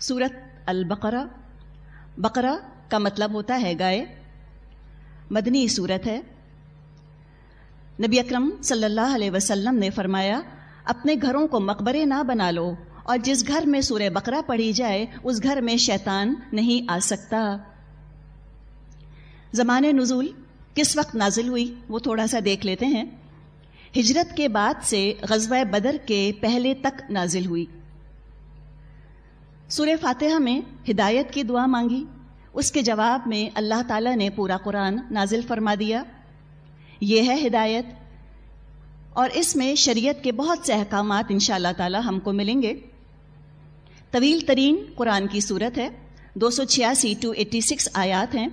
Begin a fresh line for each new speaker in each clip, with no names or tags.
سورت البقرہ۔ بقرہ کا مطلب ہوتا ہے گائے۔ مدنی صورت ہے۔ نبی اکرم صلی اللہ علیہ وسلم نے فرمایا، اپنے گھروں کو مقبرے نہ بنا لو، اور جس گھر میں سورہ بقرہ پڑھی جائے، اس گھر میں شیطان نہیں آ سکتا۔ زمان نزول کس وقت نازل ہوئی وہ تھوڑا سا دیکھ لیتے ہیں۔ ہجرت کے بعد سے غزوہ بدر کے پہلے تک نازل ہوئی۔ سورہ فاتحہ میں ہدایت کی دعا مانگی۔ اس کے جواب میں اللہ تعالیٰ نے پورا قرآن نازل فرما دیا۔ یہ ہے ہدایت۔ اور اس میں شریعت کے بہت سے احکامات ان شاء اللہ تعالیٰ ہم کو ملیں گے۔ طویل ترین قرآن کی صورت ہے۔ دو سو چھیاسی ٹو ایٹی سکس آیات ہیں۔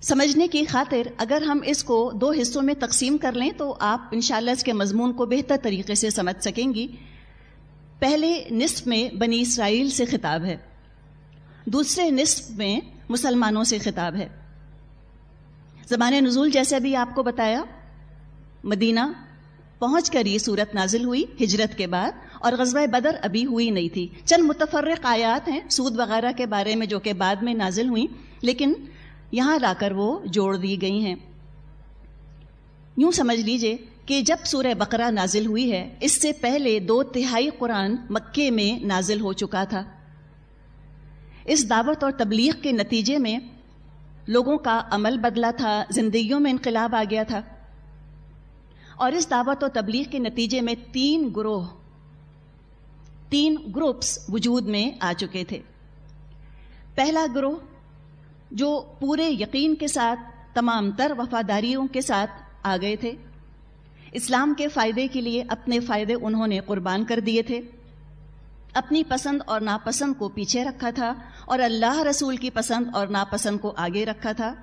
سمجھنے کی خاطر اگر ہم اس کو دو حصوں میں تقسیم کر لیں تو آپ انشاءاللہ اس کے مضمون کو بہتر طریقے سے سمجھ سکیں گی۔ پہلے نصف میں بنی اسرائیل سے خطاب ہے۔ دوسرے نصف میں مسلمانوں سے خطاب ہے۔ زبان نزول جیسے بھی آپ کو بتایا، مدینہ پہنچ کر یہ صورت نازل ہوئی ہجرت کے بعد، اور غزوہ بدر ابھی ہوئی نہیں تھی۔ چند متفرق آیات ہیں سود وغیرہ کے بارے میں جو کہ بعد میں نازل ہوئی لیکن یہاں لا کر وہ جوڑ دی گئی ہیں۔ یوں سمجھ لیجیے کہ جب سورہ بقرہ نازل ہوئی ہے، اس سے پہلے دو تہائی قرآن مکے میں نازل ہو چکا تھا۔ اس دعوت اور تبلیغ کے نتیجے میں لوگوں کا عمل بدلا تھا، زندگیوں میں انقلاب آ گیا تھا۔ اور اس دعوت و تبلیغ کے نتیجے میں تین گروہ، تین گروپس وجود میں آ چکے تھے۔ پہلا گروہ، جو پورے یقین کے ساتھ، تمام تر وفاداریوں کے ساتھ آ گئے تھے۔ اسلام کے فائدے کے لیے اپنے فائدے انہوں نے قربان کر دیے تھے۔ اپنی پسند اور ناپسند کو پیچھے رکھا تھا اور اللہ رسول کی پسند اور ناپسند کو آگے رکھا تھا۔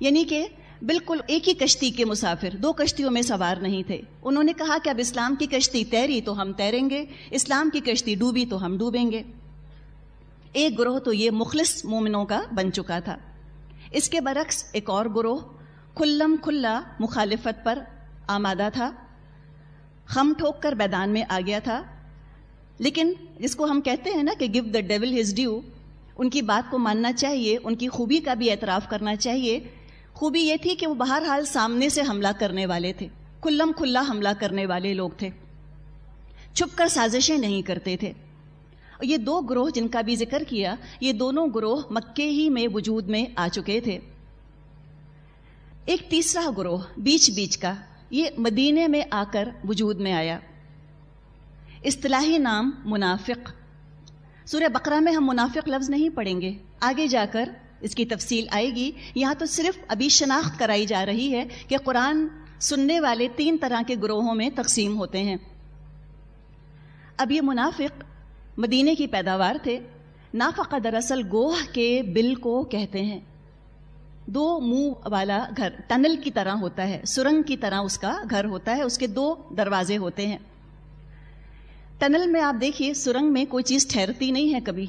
یعنی کہ بالکل ایک ہی کشتی کے مسافر، دو کشتیوں میں سوار نہیں تھے۔ انہوں نے کہا کہ اب اسلام کی کشتی تیری تو ہم تیریں گے، اسلام کی کشتی ڈوبی تو ہم ڈوبیں گے۔ ایک گروہ تو یہ مخلص مومنوں کا بن چکا تھا۔ اس کے برعکس ایک اور گروہ، کھلم کھلا مخالفت پر آمادہ تھا۔ خم ٹھوک کر میدان میں آ گیا تھا۔ لیکن جس کو ہم کہتے ہیں نا کہ give the devil his due ان کی بات کو ماننا چاہیے، ان کی خوبی کا بھی اعتراف کرنا چاہیے۔ خوبی یہ تھی کہ وہ بہرحال سامنے سے حملہ کرنے والے تھے۔ کھلم کھلا حملہ کرنے والے لوگ تھے۔ چھپ کر سازشیں نہیں کرتے تھے۔ یہ دو گروہ جن کا بھی ذکر کیا، یہ دونوں گروہ مکے ہی میں وجود میں آ چکے تھے۔ ایک تیسرا گروہ بیچ بیچ کا یہ مدینے میں آ کر وجود میں آیا۔ اصطلاحی نام منافق۔ سورہ بقرہ میں ہم منافق لفظ نہیں پڑھیں گے۔ آگے جا کر اس کی تفصیل آئے گی۔ یہاں تو صرف ابھی شناخت کرائی جا رہی ہے کہ قرآن سننے والے تین طرح کے گروہوں میں تقسیم ہوتے ہیں۔ اب یہ منافق مدینے کی پیداوار تھے۔ نافقہ دراصل گوہ کے بل کو کہتے ہیں۔ دو منہ والا گھر ٹنل کی طرح ہوتا ہے، سرنگ کی طرح اس کا گھر ہوتا ہے، اس کے دو دروازے ہوتے ہیں۔ ٹنل میں آپ دیکھیے، سرنگ میں کوئی چیز ٹھہرتی نہیں ہے کبھی۔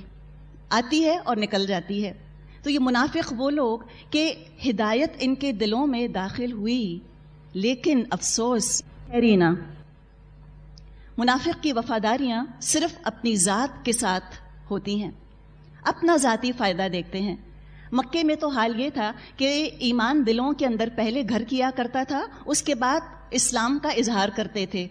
آتی ہے اور نکل جاتی ہے۔ تو یہ منافق وہ لوگ کہ ہدایت ان کے دلوں میں داخل ہوئی، لیکن افسوس ٹھہرینا منافق کی وفاداریاں صرف اپنی ذات کے ساتھ ہوتی ہیں۔ اپنا ذاتی فائدہ دیکھتے ہیں۔ مکے میں تو حال یہ تھا کہ ایمان دلوں کے اندر پہلے گھر کیا کرتا تھا، اس کے بعد اسلام کا اظہار کرتے تھے۔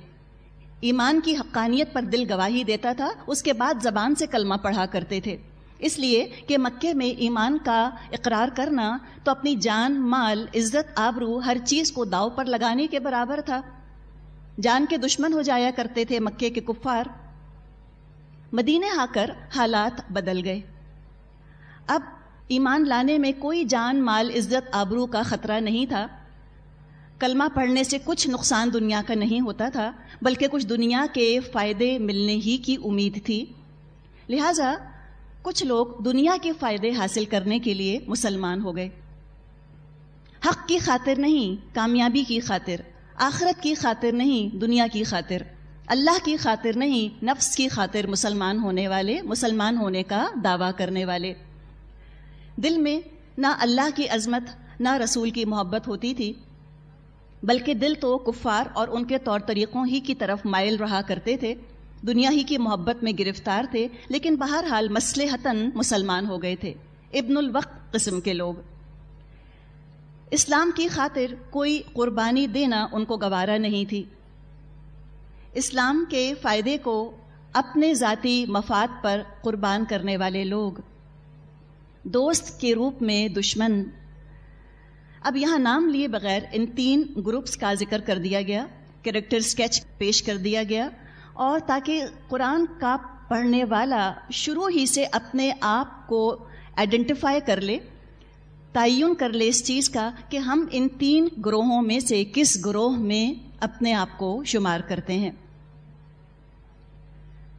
ایمان کی حقانیت پر دل گواہی دیتا تھا، اس کے بعد زبان سے کلمہ پڑھا کرتے تھے۔ اس لیے کہ مکے میں ایمان کا اقرار کرنا تو اپنی جان، مال، عزت، آبرو، ہر چیز کو داؤ پر لگانے کے برابر تھا۔ جان کے دشمن ہو جایا کرتے تھے مکے کے کفار۔ مدینے آ کر حالات بدل گئے۔ اب ایمان لانے میں کوئی جان، مال، عزت، آبرو کا خطرہ نہیں تھا۔ کلمہ پڑھنے سے کچھ نقصان دنیا کا نہیں ہوتا تھا، بلکہ کچھ دنیا کے فائدے ملنے ہی کی امید تھی۔ لہذا کچھ لوگ دنیا کے فائدے حاصل کرنے کے لیے مسلمان ہو گئے۔ حق کی خاطر نہیں، کامیابی کی خاطر، آخرت کی خاطر نہیں، دنیا کی خاطر۔ اللہ کی خاطر نہیں، نفس کی خاطر مسلمان ہونے والے، مسلمان ہونے کا دعویٰ کرنے والے۔ دل میں نہ اللہ کی عظمت، نہ رسول کی محبت ہوتی تھی، بلکہ دل تو کفار اور ان کے طور طریقوں ہی کی طرف مائل رہا کرتے تھے۔ دنیا ہی کی محبت میں گرفتار تھے، لیکن بہرحال مسلح حتن مسلمان ہو گئے تھے۔ ابن الوقت قسم کے لوگ۔ اسلام کی خاطر کوئی قربانی دینا ان کو گوارا نہیں تھی۔ اسلام کے فائدے کو اپنے ذاتی مفاد پر قربان کرنے والے لوگ دوست کے روپ میں دشمن۔ اب یہاں نام لیے بغیر ان تین گروپس کا ذکر کر دیا گیا، کریکٹر سکیچ پیش کر دیا گیا اور تاکہ قرآن کا پڑھنے والا شروع ہی سے اپنے آپ کو آئیڈینٹیفائی کر لے، تعین کر لے اس چیز کا کہ ہم ان تین گروہوں میں سے کس گروہ میں اپنے آپ کو شمار کرتے ہیں۔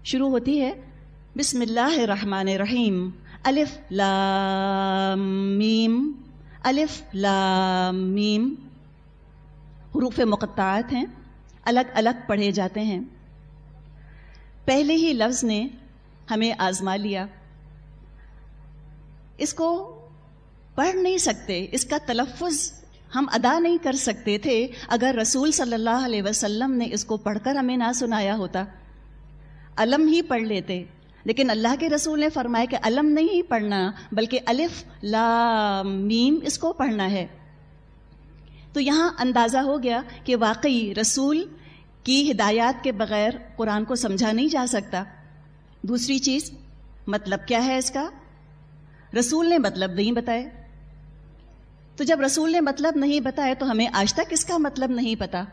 شروع ہوتی ہے، بسم اللہ الرحمن الرحیم۔ الف لام میم الف لام میم حروف مقطعات ہیں، الگ الگ پڑھے جاتے ہیں۔ پہلے ہی لفظ نے ہمیں آزما لیا۔ اس کو پڑھ نہیں سکتے، اس کا تلفظ ہم ادا نہیں کر سکتے تھے۔ اگر رسول صلی اللہ علیہ وسلم نے اس کو پڑھ کر ہمیں نہ سنایا ہوتا، علم ہی پڑھ لیتے۔ لیکن اللہ کے رسول نے فرمایا کہ علم نہیں پڑھنا، بلکہ الف لا میم، اس کو پڑھنا ہے۔ تو یہاں اندازہ ہو گیا کہ واقعی رسول کی ہدایات کے بغیر قرآن کو سمجھا نہیں جا سکتا۔ دوسری چیز مطلب کیا ہے اس کا؟ رسول نے مطلب نہیں بتائے۔ تو جب رسول نے مطلب نہیں بتایا تو ہمیں آج تک اس کا مطلب نہیں پتا۔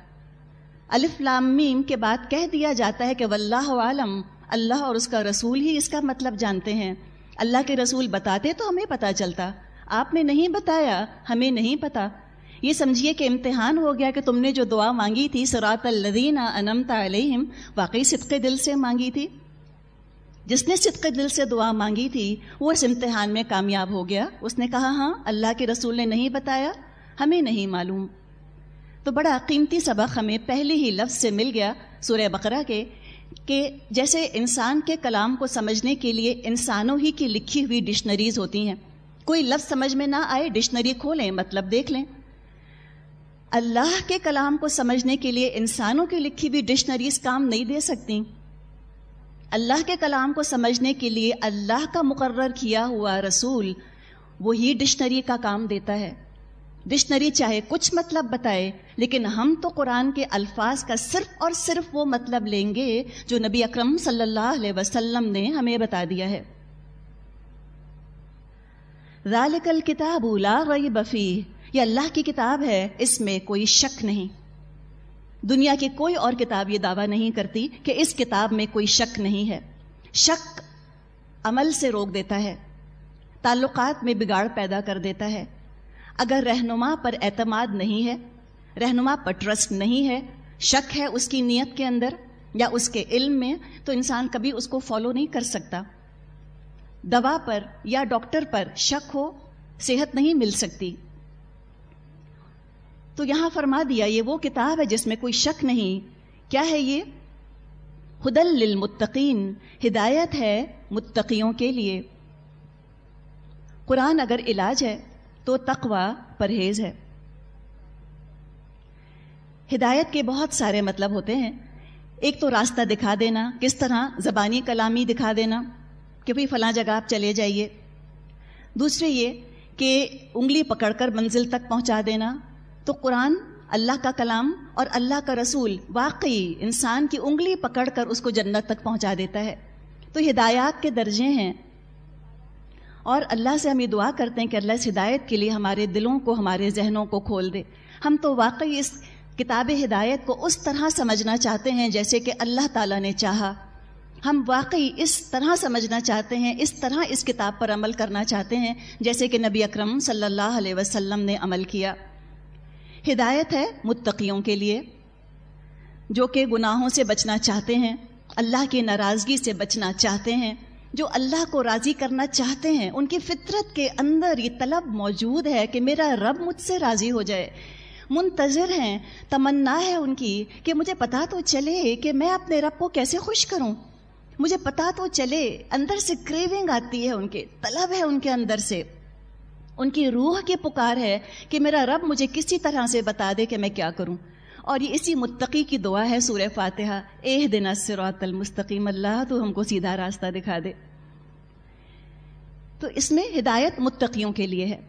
الف، لام، میم کے بعد کہہ دیا جاتا ہے کہ واللہ عالم۔ اللہ اور اس کا رسول ہی اس کا مطلب جانتے ہیں۔ اللہ کے رسول بتاتے تو ہمیں پتا چلتا۔ آپ نے نہیں بتایا، ہمیں نہیں پتا۔ یہ سمجھیے کہ امتحان ہو گیا کہ تم نے جو دعا مانگی تھی سرات الدین انمتا علیہم، واقعی صدق دل سے مانگی تھی۔ جس نے صدق دل سے دعا مانگی تھی، وہ اس امتحان میں کامیاب ہو گیا۔ اس نے کہا ہاں اللہ کے رسول نے نہیں بتایا، ہمیں نہیں معلوم۔ تو بڑا قیمتی سبق ہمیں پہلے ہی لفظ سے مل گیا سورہ بقرہ کے۔ کہ جیسے انسان کے کلام کو سمجھنے کے لیے انسانوں ہی کی لکھی ہوئی ڈکشنریز ہوتی ہیں۔ کوئی لفظ سمجھ میں نہ آئے ڈکشنری کھولیں مطلب دیکھ لیں۔ اللہ کے کلام کو سمجھنے کے لیے انسانوں کی لکھی ہوئی ڈکشنریز کام نہیں دے سکتی۔ اللہ کے کلام کو سمجھنے کے لیے اللہ کا مقرر کیا ہوا رسول، وہی ڈکشنری کا کام دیتا ہے۔ ڈکشنری چاہے کچھ مطلب بتائے، لیکن ہم تو قرآن کے الفاظ کا صرف اور صرف وہ مطلب لیں گے جو نبی اکرم صلی اللہ علیہ وسلم نے ہمیں بتا دیا ہے۔ ذالک الکتاب لا ریب فیہ، یہ اللہ کی کتاب ہے، اس میں کوئی شک نہیں۔ دنیا کی کوئی اور کتاب یہ دعویٰ نہیں کرتی کہ اس کتاب میں کوئی شک نہیں ہے۔ شک عمل سے روک دیتا ہے، تعلقات میں بگاڑ پیدا کر دیتا ہے۔ اگر رہنما پر اعتماد نہیں ہے، رہنما پر ٹرسٹ نہیں ہے، شک ہے اس کی نیت کے اندر یا اس کے علم میں، تو انسان کبھی اس کو فالو نہیں کر سکتا۔ دوا پر یا ڈاکٹر پر شک ہو، صحت نہیں مل سکتی۔ تو یہاں فرما دیا، یہ وہ کتاب ہے جس میں کوئی شک نہیں۔ کیا ہے یہ؟ ہدل للمتقین، ہدایت ہے متقیوں کے لیے۔ قرآن اگر علاج ہے تو تقوا پرہیز ہے۔ ہدایت کے بہت سارے مطلب ہوتے ہیں۔ ایک تو راستہ دکھا دینا، کس طرح زبانی کلامی دکھا دینا کہ بھائی فلاں جگہ آپ چلے جائیے۔ دوسرے یہ کہ انگلی پکڑ کر منزل تک پہنچا دینا۔ تو قرآن اللہ کا کلام اور اللہ کا رسول واقعی انسان کی انگلی پکڑ کر اس کو جنت تک پہنچا دیتا ہے۔ تو ہدایات کے درجے ہیں۔ اور اللہ سے ہم یہ دعا کرتے ہیں کہ اللہ اس ہدایت کے لیے ہمارے دلوں کو، ہمارے ذہنوں کو کھول دے۔ ہم تو واقعی اس کتاب ہدایت کو اس طرح سمجھنا چاہتے ہیں جیسے کہ اللہ تعالیٰ نے چاہا۔ ہم واقعی اس طرح سمجھنا چاہتے ہیں، اس طرح اس کتاب پر عمل کرنا چاہتے ہیں جیسے کہ نبی اکرم صلی اللہ علیہ وسلم نے عمل کیا۔ ہدایت ہے متقیوں کے لیے، جو کہ گناہوں سے بچنا چاہتے ہیں، اللہ کی ناراضگی سے بچنا چاہتے ہیں۔ جو اللہ کو راضی کرنا چاہتے ہیں، ان کی فطرت کے اندر یہ طلب موجود ہے کہ میرا رب مجھ سے راضی ہو جائے۔ منتظر ہیں، تمنا ہے ان کی کہ مجھے پتا تو چلے کہ میں اپنے رب کو کیسے خوش کروں۔ مجھے پتا تو چلے، اندر سے کریونگ آتی ہے ان کے، طلب ہے ان کے اندر سے۔ ان کی روح کی پکار ہے کہ میرا رب مجھے کسی طرح سے بتا دے کہ میں کیا کروں۔ اور یہ اسی متقی کی دعا ہے سورہ فاتحہ۔ اہ دن اسرات المستقیم، اللہ تو ہم کو سیدھا راستہ دکھا دے۔ تو اس میں ہدایت متقیوں کے لیے ہے۔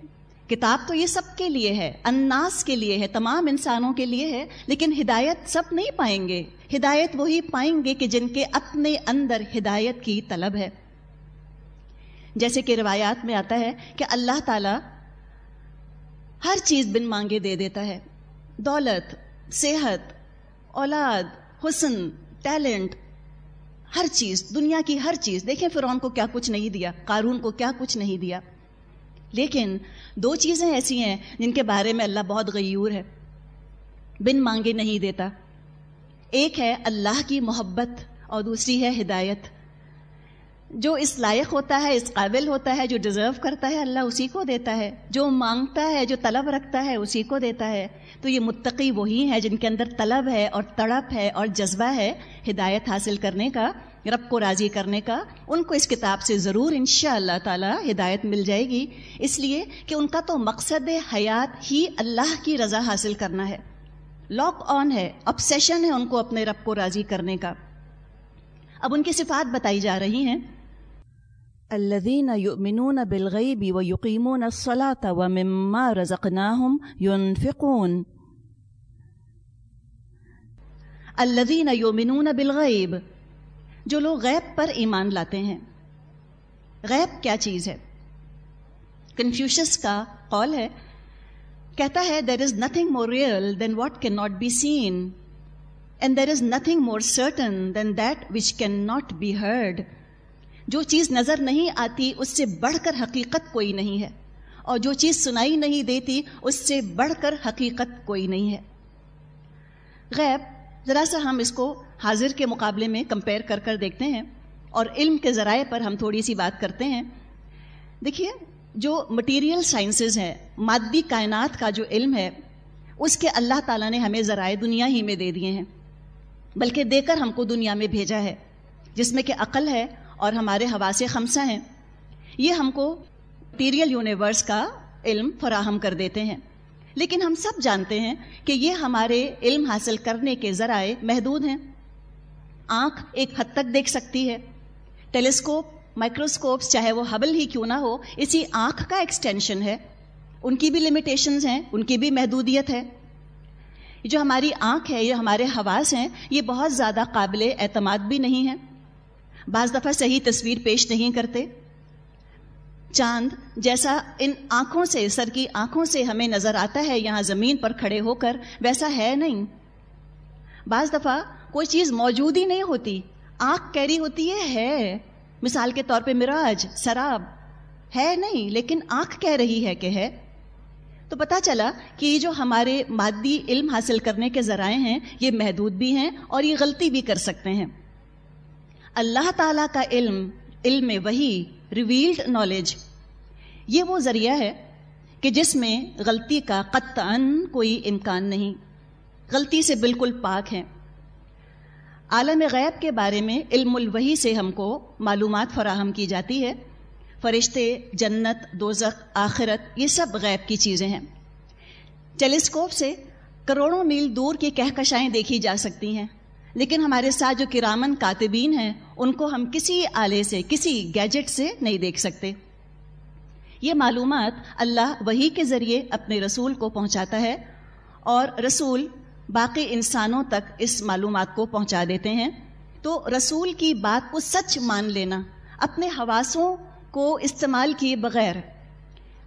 کتاب تو یہ سب کے لیے ہے اناس کے لیے ہے، تمام انسانوں کے لیے ہے، لیکن ہدایت سب نہیں پائیں گے۔ ہدایت وہی پائیں گے کہ جن کے اپنے اندر ہدایت کی طلب ہے۔ جیسے کہ روایات میں آتا ہے کہ اللہ تعالی ہر چیز بن مانگے دے دیتا ہے۔ دولت صحت، اولاد، حسن، ٹیلنٹ، ہر چیز، دنیا کی ہر چیز۔ دیکھیں فرعون کو کیا کچھ نہیں دیا، قارون کو کیا کچھ نہیں دیا۔ لیکن دو چیزیں ایسی ہیں جن کے بارے میں اللہ بہت غیور ہے۔ بن مانگے نہیں دیتا۔ ایک ہے اللہ کی محبت اور دوسری ہے ہدایت۔ جو اس لائق ہوتا ہے، اس قابل ہوتا ہے، جو ڈیزرو کرتا ہے، اللہ اسی کو دیتا ہے۔ جو مانگتا ہے، جو طلب رکھتا ہے، اسی کو دیتا ہے۔ تو یہ متقی وہی ہیں جن کے اندر طلب ہے اور تڑپ ہے اور جذبہ ہے ہدایت حاصل کرنے کا، رب کو راضی کرنے کا۔ ان کو اس کتاب سے ضرور ان شاء اللہ تعالی ہدایت مل جائے گی۔ اس لیے کہ ان کا تو مقصد حیات ہی اللہ کی رضا حاصل کرنا ہے۔ لاک آن ہے اپسیشن ہے ان کو اپنے رب کو راضی کرنے کا۔ اب ان کی صفات بتائی جا رہی ہیں۔
الذين يؤمنون بالغيب ويقيمون الصلاة ومما رزقناهم ينفقون.
الذين يؤمنون بالغیب جو لوگ غیب پر ایمان لاتے ہیں. غیب کیا چیز ہے؟ کنفیوشس کا قول ہے، کہتا ہے there is nothing more real than what can not be seen and there is nothing more certain than that which can not be heard جو چیز نظر نہیں آتی، اس سے بڑھ کر حقیقت کوئی نہیں ہے۔ اور جو چیز سنائی نہیں دیتی، اس سے بڑھ کر حقیقت کوئی نہیں ہے۔ غیب، ذرا سا ہم اس کو حاضر کے مقابلے میں کمپیئر کر کر دیکھتے ہیں اور علم کے ذرائع پر ہم تھوڑی سی بات کرتے ہیں۔ دیکھیے، جو مٹیریل سائنسز ہے مادی کائنات کا جو علم ہے، اس کے اللہ تعالیٰ نے ہمیں ذرائع دنیا ہی میں دے دیے ہیں۔ بلکہ دے کر ہم کو دنیا میں بھیجا ہے، جس میں کہ عقل ہے اور ہمارے حواس خمسہ ہیں۔ یہ ہم کو مٹیریل یونیورس کا علم فراہم کر دیتے ہیں۔ لیکن ہم سب جانتے ہیں کہ یہ ہمارے علم حاصل کرنے کے ذرائع محدود ہیں۔ آنکھ ایک حد تک دیکھ سکتی ہے۔ ٹیلیسکوپ مائکروسکوپس چاہے وہ حبل ہی کیوں نہ ہو، اسی آنکھ کا ایکسٹینشن ہے۔ ان کی بھی لمیٹیشنز ہیں، ان کی بھی محدودیت ہے۔ جو ہماری آنکھ ہے، یہ ہمارے حواس ہیں، یہ بہت زیادہ قابل اعتماد بھی نہیں ہیں۔ بعض دفعہ صحیح تصویر پیش نہیں کرتے۔ چاند جیسا ان آنکھوں سے، سر کی آنکھوں سے ہمیں نظر آتا ہے، یہاں زمین پر کھڑے ہو کر ویسا ہے نہیں۔ بعض دفعہ کوئی چیز موجود ہی نہیں ہوتی، آنکھ کہہ رہی ہوتی ہے ہے۔ مثال کے طور پہ مراج، سراب، ہے نہیں، لیکن آنکھ کہہ رہی ہے کہ ہے۔ تو پتا چلا کہ یہ جو ہمارے مادی علم حاصل کرنے کے ذرائع ہیں، یہ محدود بھی ہیں اور یہ غلطی بھی کر سکتے ہیں۔ اللہ تعالیٰ کا علم علم وہی ریویلڈ نالج یہ وہ ذریعہ ہے کہ جس میں غلطی کا قطعا کوئی امکان نہیں۔ غلطی سے بالکل پاک ہے عالم غیب کے بارے میں علم الوحی سے ہم کو معلومات فراہم کی جاتی ہے۔ فرشتے، جنت، دوزخ، آخرت، یہ سب غیب کی چیزیں ہیں۔ ٹیلیسکوپ سے کروڑوں میل دور کی کہکشائیں دیکھی جا سکتی ہیں۔ لیکن ہمارے ساتھ جو کرامن کاتبین ہیں، ان کو ہم کسی آلے سے، کسی گیجٹ سے نہیں دیکھ سکتے۔ یہ معلومات اللہ وہی کے ذریعے اپنے رسول کو پہنچاتا ہے اور رسول باقی انسانوں تک اس معلومات کو پہنچا دیتے ہیں۔ تو رسول کی بات کو سچ مان لینا، اپنے حواسوں کو استعمال کیے بغیر۔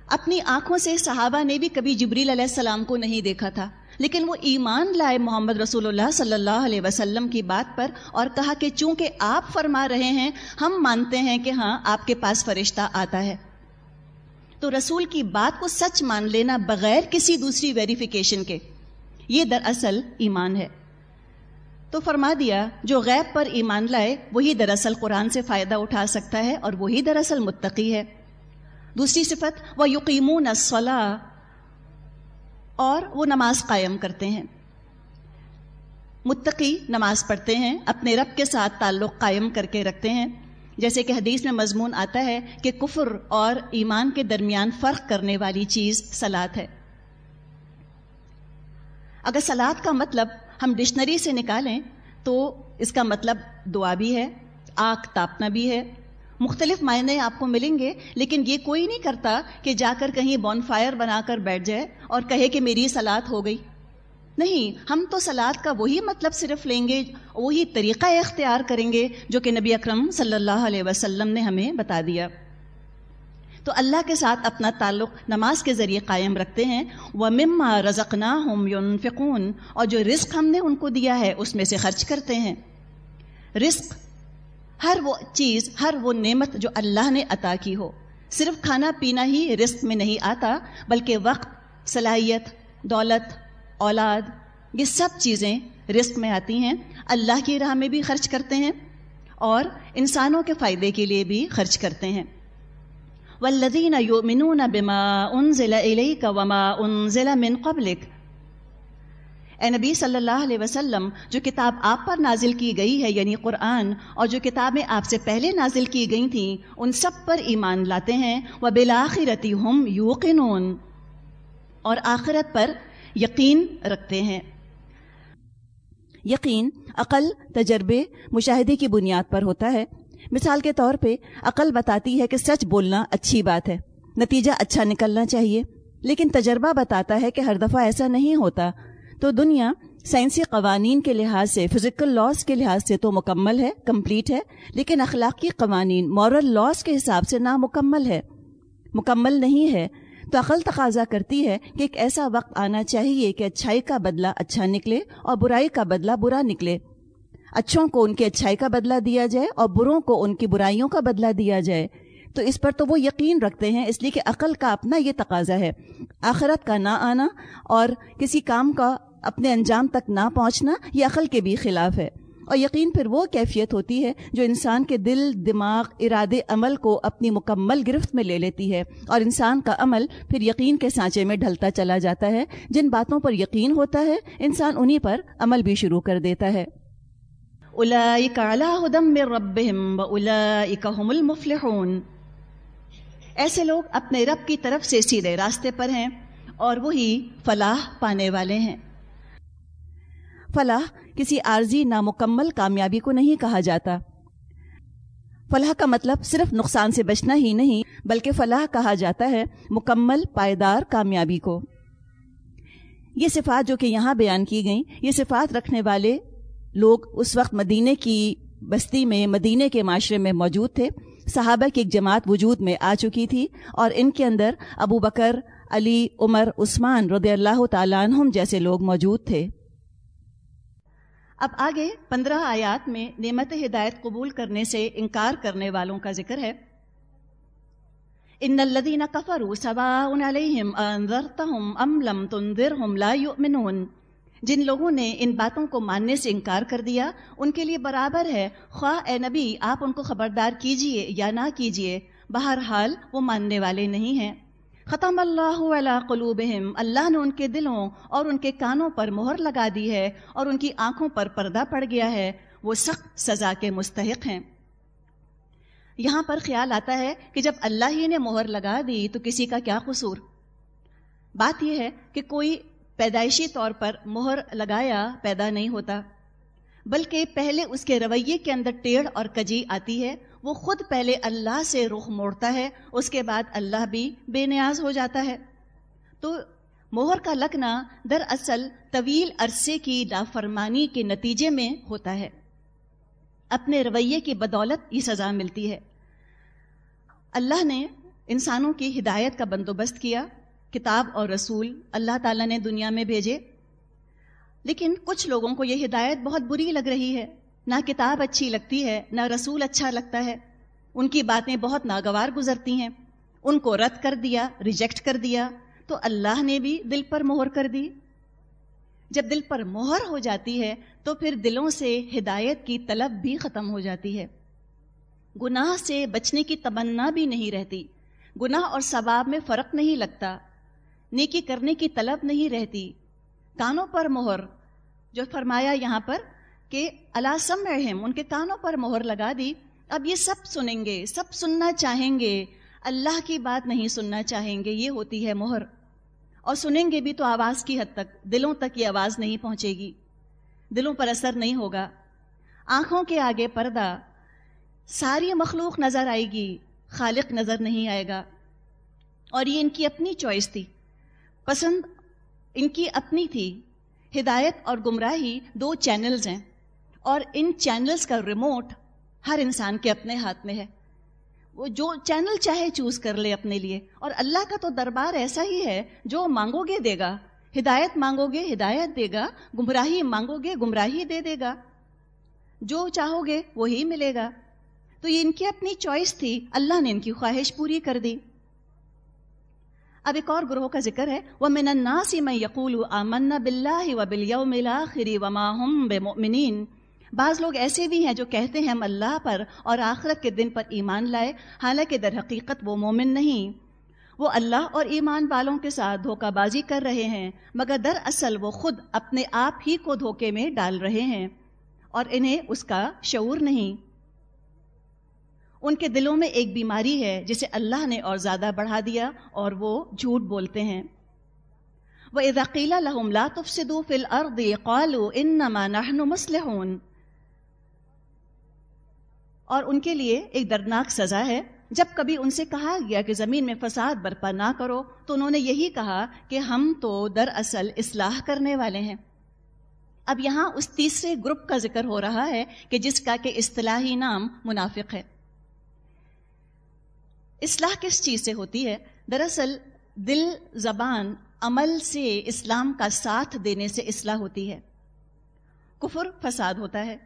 اپنی آنکھوں سے صحابہ نے بھی کبھی جبریل علیہ السلام کو نہیں دیکھا تھا۔ لیکن وہ ایمان لائے محمد رسول اللہ صلی اللہ علیہ وسلم کی بات پر اور کہا کہ چونکہ آپ فرما رہے ہیں، ہم مانتے ہیں کہ ہاں آپ کے پاس فرشتہ آتا ہے۔ تو رسول کی بات کو سچ مان لینا بغیر کسی دوسری ویریفیکیشن کے، یہ دراصل ایمان ہے۔ تو فرما دیا، جو غیب پر ایمان لائے، وہی دراصل قرآن سے فائدہ اٹھا سکتا ہے اور وہی دراصل متقی ہے۔ دوسری صفت وہ یقیمون الصلاح اور وہ نماز قائم کرتے ہیں۔ متقی نماز پڑھتے ہیں، اپنے رب کے ساتھ تعلق قائم کر کے رکھتے ہیں۔ جیسے کہ حدیث میں مضمون آتا ہے کہ کفر اور ایمان کے درمیان فرق کرنے والی چیز سلاد ہے۔ اگر سلاد کا مطلب ہم ڈکشنری سے نکالیں، تو اس کا مطلب دعا بھی ہے آگ تاپنا بھی ہے مختلف معنی آپ کو ملیں گے، لیکن یہ کوئی نہیں کرتا کہ جا کر کہیں بون فائر بنا کر بیٹھ جائے اور کہے کہ میری سلاد ہو گئی۔ نہیں، ہم تو سلاد کا وہی مطلب صرف لیں گے، وہی طریقہ اختیار کریں گے جو کہ نبی اکرم صلی اللہ علیہ وسلم نے ہمیں بتا دیا۔ تو اللہ کے ساتھ اپنا تعلق نماز کے ذریعے قائم رکھتے ہیں۔ وہ مما رزقنا ہم یونفقون اور جو رزق ہم نے ان کو دیا ہے، اس میں سے خرچ کرتے ہیں۔ رزق ہر وہ چیز، ہر وہ نعمت جو اللہ نے عطا کی ہو۔ صرف کھانا پینا ہی رزق میں نہیں آتا، بلکہ وقت، صلاحیت، دولت، اولاد، یہ سب چیزیں رزق میں آتی ہیں۔ اللہ کی راہ میں بھی خرچ کرتے ہیں اور انسانوں کے فائدے کے لیے بھی خرچ کرتے ہیں۔ والذین یؤمنون بما انزل الیک وما انزل من قبلک اے نبی صلی اللہ علیہ وسلم، جو کتاب آپ پر نازل کی گئی ہے یعنی قرآن، اور جو کتابیں آپ سے پہلے نازل کی گئی تھیں، ان سب پر ایمان لاتے ہیں وہ بلاخرتی ہم یوقنون۔ اور آخرت پر یقین رکھتے ہیں۔
یقین عقل، تجربے، مشاہدے کی بنیاد پر ہوتا ہے۔ مثال کے طور پہ، عقل بتاتی ہے کہ سچ بولنا اچھی بات ہے، نتیجہ اچھا نکلنا چاہیے، لیکن تجربہ بتاتا ہے کہ ہر دفعہ ایسا نہیں ہوتا۔ تو دنیا سائنسی قوانین کے لحاظ سے فزیکل لاس کے لحاظ سے تو مکمل ہے کمپلیٹ ہے، لیکن اخلاقی قوانین مورل لاس کے حساب سے نامکمل ہے۔ مکمل نہیں ہے تو عقل تقاضا کرتی ہے کہ ایک ایسا وقت آنا چاہیے کہ اچھائی کا بدلہ اچھا نکلے اور برائی کا بدلہ برا نکلے۔ اچھوں کو ان کی اچھائی کا بدلہ دیا جائے اور بروں کو ان کی برائیوں کا بدلہ دیا جائے۔ تو اس پر تو وہ یقین رکھتے ہیں، اس لیے کہ عقل کا اپنا یہ تقاضا ہے۔ آخرت کا نہ آنا اور کسی کام کا اپنے انجام تک نہ پہنچنا یہ عقل کے بھی خلاف ہے۔ اور یقین پھر وہ کیفیت ہوتی ہے جو انسان کے دل، دماغ، ارادے، عمل کو اپنی مکمل گرفت میں لے لیتی ہے۔ اور انسان کا عمل پھر یقین کے سانچے میں ڈھلتا چلا جاتا ہے۔ جن باتوں پر یقین ہوتا ہے، انسان انہی پر عمل بھی شروع کر دیتا ہے۔
ایسے لوگ اپنے رب کی طرف سے سیدھے راستے پر ہیں اور وہی فلاح پانے والے ہیں۔
فلاح کسی عارضی نامکمل کامیابی کو نہیں کہا جاتا۔ فلاح کا مطلب صرف نقصان سے بچنا ہی نہیں، بلکہ فلاح کہا جاتا ہے مکمل پائیدار کامیابی کو۔ یہ صفات جو کہ یہاں بیان کی گئیں، یہ صفات رکھنے والے لوگ اس وقت مدینے کی بستی میں مدینے کے معاشرے میں موجود تھے۔ صحابہ کی ایک جماعت وجود میں آ چکی تھی اور ان کے اندر ابو بکر، علی، عمر، عثمان رضی اللہ تعالیٰ عنہم جیسے لوگ موجود تھے۔
اب آگے پندرہ آیات میں نعمت ہدایت قبول کرنے سے انکار کرنے والوں کا ذکر ہے۔ ان الذين كفروا سواء عليهم انذرتهم ام لم تنذرهم لا يؤمنون جن لوگوں نے ان باتوں کو ماننے سے انکار کر دیا، ان کے لیے برابر ہے۔ خواہ اے نبی، آپ ان کو خبردار کیجیے یا نہ کیجیے، بہرحال وہ ماننے والے نہیں ہیں۔ ختم اللہ علی قلوبہم، اللہ نے ان کے دلوں اور ان کے کانوں پر مہر لگا دی ہے اور ان کی آنکھوں پر پردہ پڑ گیا ہے، وہ سخت سزا کے مستحق ہیں۔ یہاں پر خیال آتا ہے کہ جب اللہ ہی نے مہر لگا دی تو کسی کا کیا قصور؟ بات یہ ہے کہ کوئی پیدائشی طور پر مہر لگایا پیدا نہیں ہوتا۔ بلکہ پہلے اس کے رویے کے اندر ٹیڑھ اور کجی آتی ہے، وہ خود پہلے اللہ سے رخ موڑتا ہے، اس کے بعد اللہ بھی بے نیاز ہو جاتا ہے۔ تو مہر کا لگنا دراصل طویل عرصے کی نافرمانی کے نتیجے میں ہوتا ہے۔ اپنے رویے کی بدولت یہ سزا ملتی ہے۔ اللہ نے انسانوں کی ہدایت کا بندوبست کیا، کتاب اور رسول اللہ تعالیٰ نے دنیا میں بھیجے۔ لیکن کچھ لوگوں کو یہ ہدایت بہت بری لگ رہی ہے۔ نہ کتاب اچھی لگتی ہے، نہ رسول اچھا لگتا ہے۔ ان کی باتیں بہت ناگوار گزرتی ہیں۔ ان کو رد کر دیا ریجیکٹ کر دیا۔ تو اللہ نے بھی دل پر مہر کر دی۔ جب دل پر مہر ہو جاتی ہے، تو پھر دلوں سے ہدایت کی طلب بھی ختم ہو جاتی ہے۔ گناہ سے بچنے کی تمنا بھی نہیں رہتی۔ گناہ اور ثواب میں فرق نہیں لگتا۔ نیکی کرنے کی طلب نہیں رہتی۔ کانوں پر مہر، جو فرمایا یہاں پر کہ اللہ سم رحم ان کے کانوں پر مہر لگا دی۔ اب یہ سب سنیں گے، سب سننا چاہیں گے۔ اللہ کی بات نہیں سننا چاہیں گے، یہ ہوتی ہے مہر۔ اور سنیں گے بھی تو آواز کی حد تک، دلوں تک یہ آواز نہیں پہنچے گی۔ دلوں پر اثر نہیں ہوگا۔ آنکھوں کے آگے پردہ، ساری مخلوق نظر آئے گی۔ خالق نظر نہیں آئے گا۔ اور یہ ان کی اپنی چوائس تھی۔ پسند ان کی اپنی تھی۔ ہدایت اور گمراہی دو چینلز ہیں اور ان چینلز کا ریموٹ ہر انسان کے اپنے ہاتھ میں ہے۔ وہ جو چینل چاہے چوز کر لے اپنے لیے۔ اور اللہ کا تو دربار ایسا ہی ہے جو مانگو گے دے گا۔ ہدایت مانگو گے ہدایت دے گا۔ گمراہی مانگو گے گمراہی دے دے گا۔ جو چاہو گے وہی ملے گا۔ تو یہ ان کی اپنی چوائس تھی۔ اللہ نے ان کی خواہش پوری کر دی۔ اب ایک اور گروہ کا ذکر ہے۔ وہ من الناس میں یقول آمن بلّہ و بلیوم الآخری وما هم بمؤمنین بعض لوگ ایسے بھی ہیں جو کہتے ہیں ہم اللہ پر اور آخرت کے دن پر ایمان لائے، حالانکہ در حقیقت وہ مومن نہیں۔ وہ اللہ اور ایمان والوں کے ساتھ دھوکہ بازی کر رہے ہیں، مگر در اصل وہ خود اپنے آپ ہی کو دھوکے میں ڈال رہے ہیں اور انہیں اس کا شعور نہیں۔ ان کے دلوں میں ایک بیماری ہے جسے اللہ نے اور زیادہ بڑھا دیا اور وہ جھوٹ بولتے ہیں۔ وہ اداقیلا لہم لا تفسدوا فی الارض قالوا انما نحن اور ان کے لیے ایک دردناک سزا ہے۔ جب کبھی ان سے کہا گیا کہ زمین میں فساد برپا نہ کرو، تو انہوں نے یہی کہا کہ ہم تو دراصل اصلاح کرنے والے ہیں۔ اب یہاں اس تیسرے گروپ کا ذکر ہو رہا ہے کہ جس کا کہ اصطلاحی نام منافق ہے۔ اصلاح کس چیز سے ہوتی ہے؟ دراصل دل، زبان، عمل سے اسلام کا ساتھ دینے سے اصلاح ہوتی ہے۔ کفر فساد ہوتا ہے۔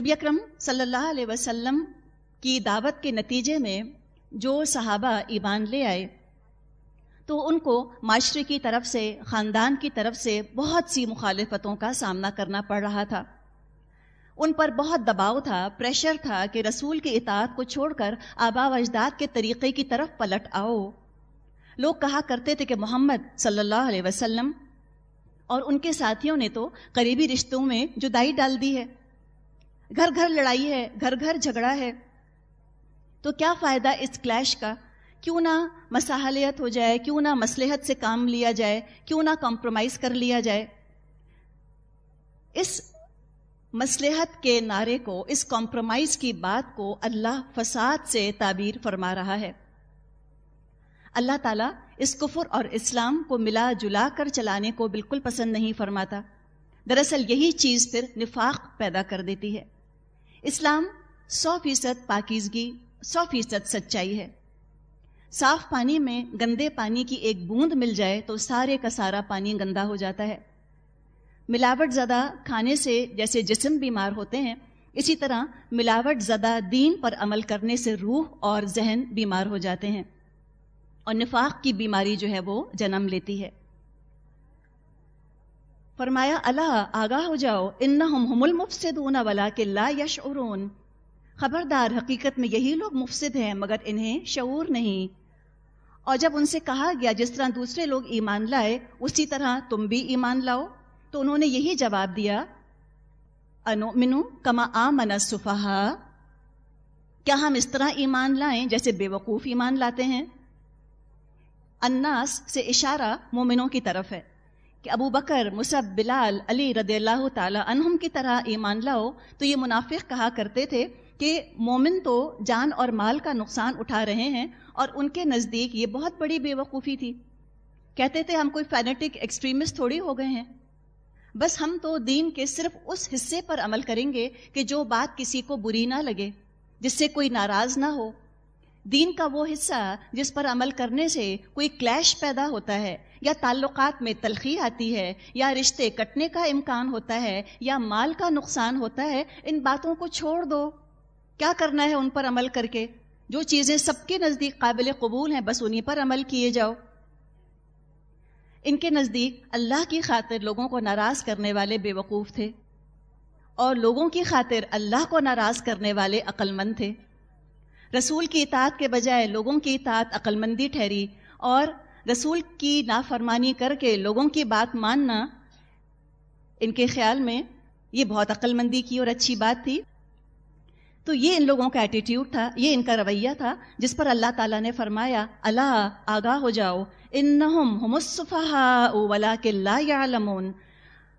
نبی اکرم صلی اللہ علیہ وسلم کی دعوت کے نتیجے میں جو صحابہ ایمان لے آئے، تو ان کو معاشرے کی طرف سے، خاندان کی طرف سے بہت سی مخالفتوں کا سامنا کرنا پڑ رہا تھا۔ ان پر بہت دباؤ تھا پریشر تھا کہ رسول کی اطاعت کو چھوڑ کر آبا و اجداد کے طریقے کی طرف پلٹ آؤ۔ لوگ کہا کرتے تھے کہ محمد صلی اللہ علیہ وسلم، اور ان کے ساتھیوں نے تو قریبی رشتوں میں جدائی ڈال دی ہے۔ گھر گھر لڑائی ہے، گھر گھر جھگڑا ہے۔ تو کیا فائدہ اس کلیش کا؟ کیوں نہ مساحلیت ہو جائے، کیوں نہ مسلحت سے کام لیا جائے، کیوں نہ کمپرومائز کر لیا جائے۔ اس مسلحت کے نعرے کو، اس کمپرومائز کی بات کو اللہ فساد سے تعبیر فرما رہا ہے۔ اللہ تعالیٰ اس کفر اور اسلام کو ملا جلا کر چلانے کو بالکل پسند نہیں فرماتا۔ دراصل یہی چیز پھر نفاق پیدا کر دیتی ہے۔ اسلام سو فیصد پاکیزگی، سو فیصد سچائی ہے۔ صاف پانی میں گندے پانی کی ایک بوند مل جائے تو سارے کا سارا پانی گندا ہو جاتا ہے۔ ملاوٹ زدہ کھانے سے جیسے جسم بیمار ہوتے ہیں، اسی طرح ملاوٹ زدہ دین پر عمل کرنے سے روح اور ذہن بیمار ہو جاتے ہیں۔ اور نفاق کی بیماری جو ہے وہ جنم لیتی ہے۔ فرمایا، اللہ آگاہ ہو جاؤ، انہم المفسدون ولکن لا یشعرون۔ خبردار، حقیقت میں یہی لوگ مفسد ہیں مگر انہیں شعور نہیں۔ اور جب ان سے کہا گیا، جس طرح دوسرے لوگ ایمان لائے، اسی طرح تم بھی ایمان لاؤ۔ تو انہوں نے یہی جواب دیا انو کما آمن السفہا۔ کیا ہم اس طرح ایمان لائیں جیسے بے وقوف ایمان لاتے ہیں؟ اناس سے اشارہ مومنوں کی طرف ہے کہ ابو بکر مصب بلال، علی رضی اللہ تعالی عنہم کی طرح ایمان لاؤ۔ تو یہ منافق کہا کرتے تھے کہ مومن تو جان اور مال کا نقصان اٹھا رہے ہیں اور ان کے نزدیک یہ بہت بڑی بے وقوفی تھی۔ کہتے تھے ہم کوئی فینیٹک ایکسٹریمسٹ تھوڑی ہو گئے ہیں۔ بس ہم تو دین کے صرف اس حصے پر عمل کریں گے کہ جو بات کسی کو بری نہ لگے، جس سے کوئی ناراض نہ ہو۔ دین کا وہ حصہ جس پر عمل کرنے سے کوئی کلیش پیدا ہوتا ہے یا تعلقات میں تلخی آتی ہے یا رشتے کٹنے کا امکان ہوتا ہے یا مال کا نقصان ہوتا ہے، ان باتوں کو چھوڑ دو۔ کیا کرنا ہے ان پر عمل کر کے؟ جو چیزیں سب کے نزدیک قابل قبول ہیں، بس انہیں پر عمل کیے جاؤ۔ ان کے نزدیک اللہ کی خاطر لوگوں کو ناراض کرنے والے بے وقوف تھے اور لوگوں کی خاطر اللہ کو ناراض کرنے والے عقل مند تھے۔ رسول کی اطاعت کے بجائے لوگوں کی اطاعت عقل مندی ٹھہری اور رسول کی نافرمانی کر کے لوگوں کی بات ماننا ان کے خیال میں یہ بہت عقل مندی کی اور اچھی بات تھی۔ تو یہ ان لوگوں کا ایٹیٹیوڈ تھا، یہ ان کا رویہ تھا جس پر اللہ تعالیٰ نے فرمایا، اللہ آگاہ ہو جاؤ ان ولا کے لا یا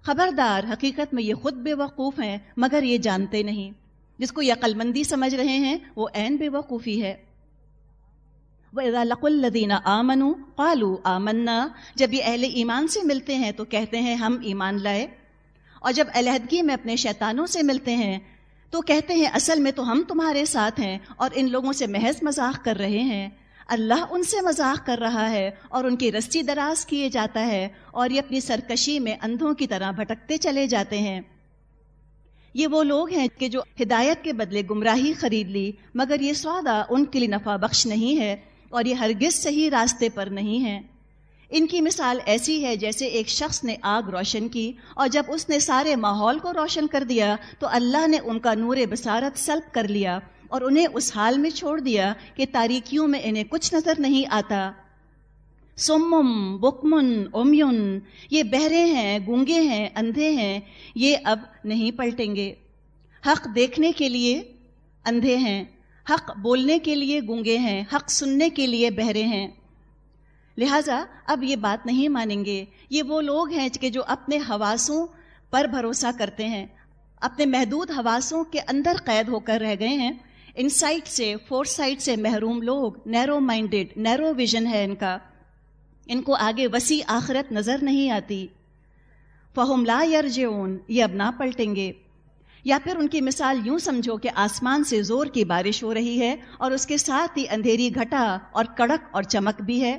خبردار، حقیقت میں یہ خود بے وقوف ہیں، مگر یہ جانتے نہیں۔ جس کو یہ مندی سمجھ رہے ہیں، وہ عین بے وقوفی ہے۔ الدینہ آمن قالو آمنا۔ جب یہ اہل ایمان سے ملتے ہیں، تو کہتے ہیں، ہم ایمان لائے۔ اور جب علیحدگی میں اپنے شیطانوں سے ملتے ہیں، تو کہتے ہیں، اصل میں تو ہم تمہارے ساتھ ہیں اور ان لوگوں سے محض مذاق کر رہے ہیں۔ اللہ ان سے مذاق کر رہا ہے اور ان کی رسی دراز کیے جاتا ہے اور یہ اپنی سرکشی میں اندھوں کی طرح بھٹکتے چلے جاتے ہیں۔ یہ وہ لوگ ہیں کہ جو ہدایت کے بدلے گمراہی خرید لی، مگر یہ سودا ان کے لیے نفع بخش نہیں ہے اور یہ ہرگز صحیح راستے پر نہیں ہے ان کی مثال ایسی ہے جیسے ایک شخص نے آگ روشن کی اور جب اس نے سارے ماحول کو روشن کر دیا تو اللہ نے ان کا نور بصارت سلب کر لیا۔ اور انہیں اس حال میں چھوڑ دیا کہ تاریکیوں میں انہیں کچھ نظر نہیں آتا۔ سمم، بکمن اومیون یہ بہرے ہیں، گونگے ہیں، اندھے ہیں، یہ اب نہیں پلٹیں گے۔ حق دیکھنے کے لیے اندھے ہیں، حق بولنے کے لیے گونگے ہیں، حق سننے کے لیے بہرے ہیں۔ لہذا اب یہ بات نہیں مانیں گے۔ یہ وہ لوگ ہیں کہ جو اپنے حواسوں پر بھروسہ کرتے ہیں، اپنے محدود حواسوں کے اندر قید ہو کر رہ گئے ہیں۔ انسائٹ سے، فور سائٹ سے محروم لوگ نیرو مائنڈیڈ نیرو ویژن ہے ان کا۔ ان کو آگے وسیع آخرت نظر نہیں آتی۔ فہم لا یرجعون یہ اب نہ پلٹیں گے۔ یا پھر ان کی مثال یوں سمجھو کہ آسمان سے زور کی بارش ہو رہی ہے اور اس کے ساتھ ہی اندھیری گھٹا اور کڑک اور چمک بھی ہے۔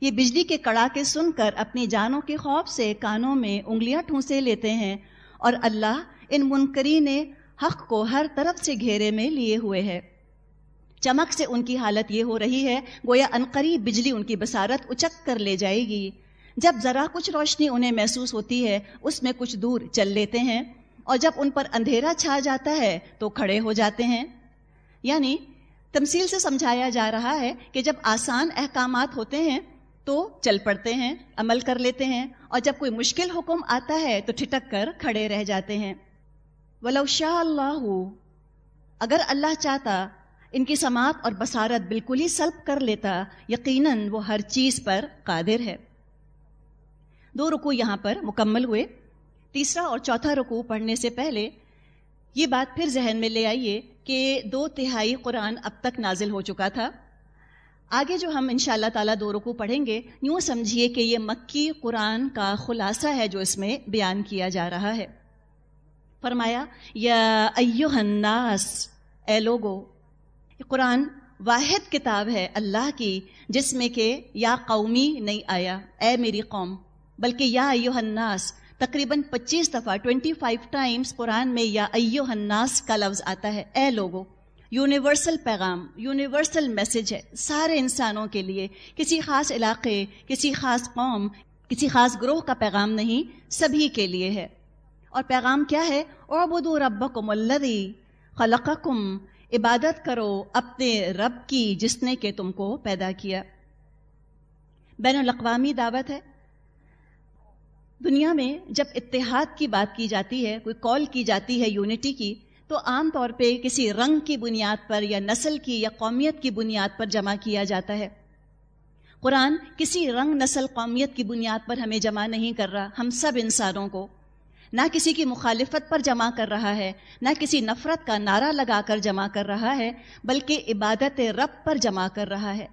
یہ بجلی کے کڑا کے سن کر اپنی جانوں کے خوف سے کانوں میں انگلیاں ٹھونسے لیتے ہیں اور اللہ ان منکری نے حق کو ہر طرف سے گھیرے میں لیے ہوئے ہے۔ چمک سے ان کی حالت یہ ہو رہی ہے، گویا انقری بجلی ان کی بسارت اچک کر لے جائے گی۔ جب ذرا کچھ روشنی انہیں محسوس ہوتی ہے، اس میں کچھ دور چل لیتے ہیں۔ اور جب ان پر اندھیرا چھا جاتا ہے، تو کھڑے ہو جاتے ہیں۔ یعنی تمثیل سے سمجھایا جا رہا ہے کہ جب آسان احکامات ہوتے ہیں، تو چل پڑتے ہیں، عمل کر لیتے ہیں۔ اور جب کوئی مشکل حکم آتا ہے، تو ٹھٹک کر کھڑے رہ جاتے ہیں۔ ولو شاہ اللہ اگر اللہ چاہتا، ان کی سماعت اور بصارت بالکل ہی سلب کر لیتا، یقیناً وہ ہر چیز پر قادر ہے۔ دو رکو یہاں پر مکمل ہوئے۔ تیسرا اور چوتھا رکوع پڑھنے سے پہلے یہ بات پھر ذہن میں لے آئیے کہ دو تہائی قرآن اب تک نازل ہو چکا تھا۔ آگے جو ہم ان شاء اللہ تعالیٰ دو رکو پڑھیں گے، یوں سمجھیے کہ یہ مکی قرآن کا خلاصہ ہے جو اس میں بیان کیا جا رہا ہے۔ فرمایا، یا ایو الناس، اے لوگو قرآن واحد کتاب ہے اللہ کی، جس میں کہ یا قومی نہیں آیا، اے میری قوم، بلکہ یا ایو الناس، تقریباً پچیس دفعہ ٹوینٹی فائیو ٹائمس قرآن میں یا ایو ہناس کا لفظ آتا ہے، اے لوگو یونیورسل پیغام یونیورسل میسج ہے، سارے انسانوں کے لیے، کسی خاص علاقے، کسی خاص قوم، کسی خاص گروہ کا پیغام نہیں، سبھی کے لیے ہے۔ اور پیغام کیا ہے؟ او بدو رب کم خلقکم، عبادت کرو اپنے رب کی جس نے کہ تم کو پیدا کیا۔ بین الاقوامی دعوت ہے۔ دنیا میں جب اتحاد کی بات کی جاتی ہے، کوئی کال کی جاتی ہے یونٹی کی، تو عام طور پہ کسی رنگ کی بنیاد پر یا نسل کی یا قومیت کی بنیاد پر جمع کیا جاتا ہے۔ قرآن کسی رنگ، نسل، قومیت کی بنیاد پر ہمیں جمع نہیں کر رہا۔ ہم سب انسانوں کو نہ کسی کی مخالفت پر جمع کر رہا ہے، نہ کسی نفرت کا نعرہ لگا کر جمع کر رہا ہے، بلکہ عبادت رب پر جمع کر رہا ہے،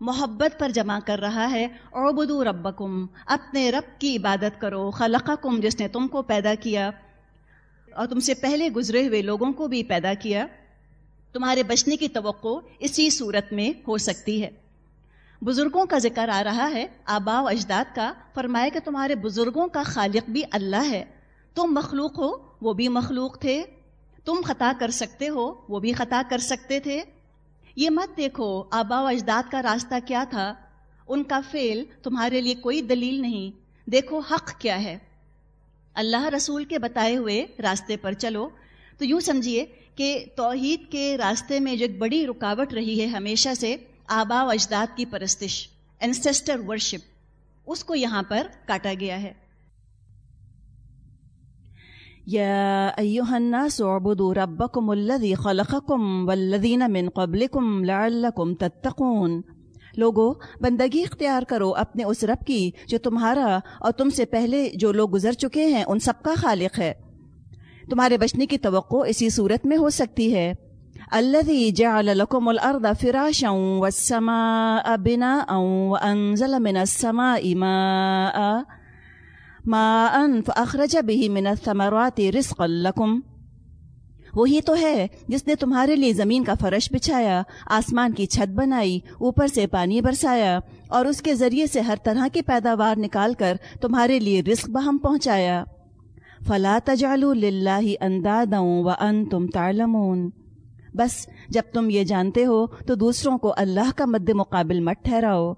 محبت پر جمع کر رہا ہے۔ عبدو ربکم، اپنے رب کی عبادت کرو، خلقکم، جس نے تم کو پیدا کیا اور تم سے پہلے گزرے ہوئے لوگوں کو بھی پیدا کیا۔ تمہارے بچنے کی توقع اسی صورت میں ہو سکتی ہے۔ بزرگوں کا ذکر آ رہا ہے آبا و اجداد کا فرمائے کہ تمہارے بزرگوں کا خالق بھی اللہ ہے۔ تم مخلوق ہو، وہ بھی مخلوق تھے۔ تم خطا کر سکتے ہو، وہ بھی خطا کر سکتے تھے۔ یہ مت دیکھو آبا و اجداد کا راستہ کیا تھا۔ ان کا فیل تمہارے لیے کوئی دلیل نہیں۔ دیکھو حق کیا ہے۔ اللہ رسول کے بتائے ہوئے راستے پر چلو۔ تو یوں سمجھیے کہ توحید کے راستے میں جو ایک بڑی رکاوٹ رہی ہے ہمیشہ سے، آبا و اجداد کی پرستش انسسٹر ورشپ اس کو یہاں پر کاٹا گیا ہے۔
يا أيها الناس اعبدوا ربكم الذي خلقكم والذين من قبلكم لعلكم تتقون۔ لوگوں بندگی اختیار کرو اپنے اس رب کی جو تمہارا اور تم سے پہلے جو لوگ گزر چکے ہیں، ان سب کا خالق ہے۔ تمہارے بچنے کی توقع اسی صورت میں ہو سکتی ہے۔ الذي جعل لكم الارض فراشا والسماء بناء وانزل من السماء ماء ماء فاخرج به من الثمرات رزقا لكم. وہی تو ہے جس نے تمہارے لیے زمین کا فرش بچھایا، آسمان کی چھت بنائی، اوپر سے پانی برسایا، اور اس کے ذریعے سے ہر طرح کی پیداوار نکال کر تمہارے لیے رزق بہم پہنچایا۔ فلا تجعلوا للہ اندادا وانتم تعلمون۔ بس جب تم یہ جانتے ہو تو دوسروں کو اللہ کا مد مقابل مت ٹھہراؤ۔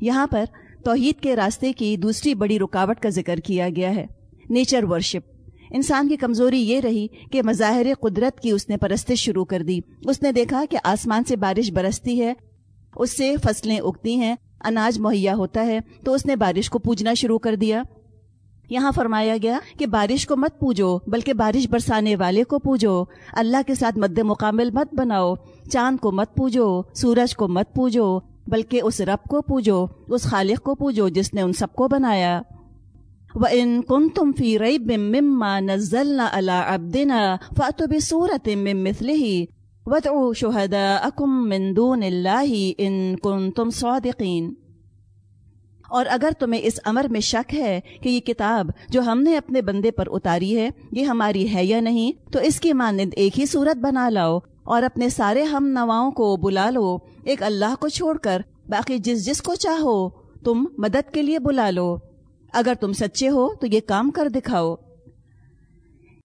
یہاں پر توحید کے راستے کی دوسری بڑی رکاوٹ کا ذکر کیا گیا ہے۔ نیچر ورشپ انسان کی کمزوری یہ رہی کہ مظاہر قدرت کی اس نے پرستش شروع کر دی۔ اس نے دیکھا کہ آسمان سے بارش برستی ہے، اس سے فصلیں اگتی ہیں، اناج مہیا ہوتا ہے، تو اس نے بارش کو پوجنا شروع کر دیا۔ یہاں فرمایا گیا کہ بارش کو مت پوجو، بلکہ بارش برسانے والے کو پوجو۔ اللہ کے ساتھ مد مقامل مت بناؤ، چاند کو مت پوجو، سورج کو مت پوجو۔ بلکہ اس رب کو پوجو، اس خالق کو پوجو جس نے ان سب کو بنایا۔ وَإِن كُنتُمْ فِي رَيْبٍ مِّمَّا نَزَّلْنَا عَلَىٰ عَبْدِنَا فَأْتُوا بِسُورَةٍ مِّن مِّثْلِهِ۔ وَادْعُوا شُهَدَاءَكُم مِّن دُونِ اللَّهِ إِن كُنتُمْ صَادِقِينَ۔ اور اگر تمہیں اس امر میں شک ہے کہ یہ کتاب جو ہم نے اپنے بندے پر اتاری ہے، یہ ہماری ہے یا نہیں، تو اس کی مانند ایک ہی صورت بنا لاؤ۔ اور اپنے سارے ہم نواؤں کو بلا لو، ایک اللہ کو چھوڑ کر، باقی جس جس کو چاہو، تم مدد کے لیے بلا لو۔ اگر تم سچے ہو تو یہ کام کر دکھاؤ۔